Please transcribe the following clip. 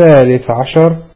الثالث عشر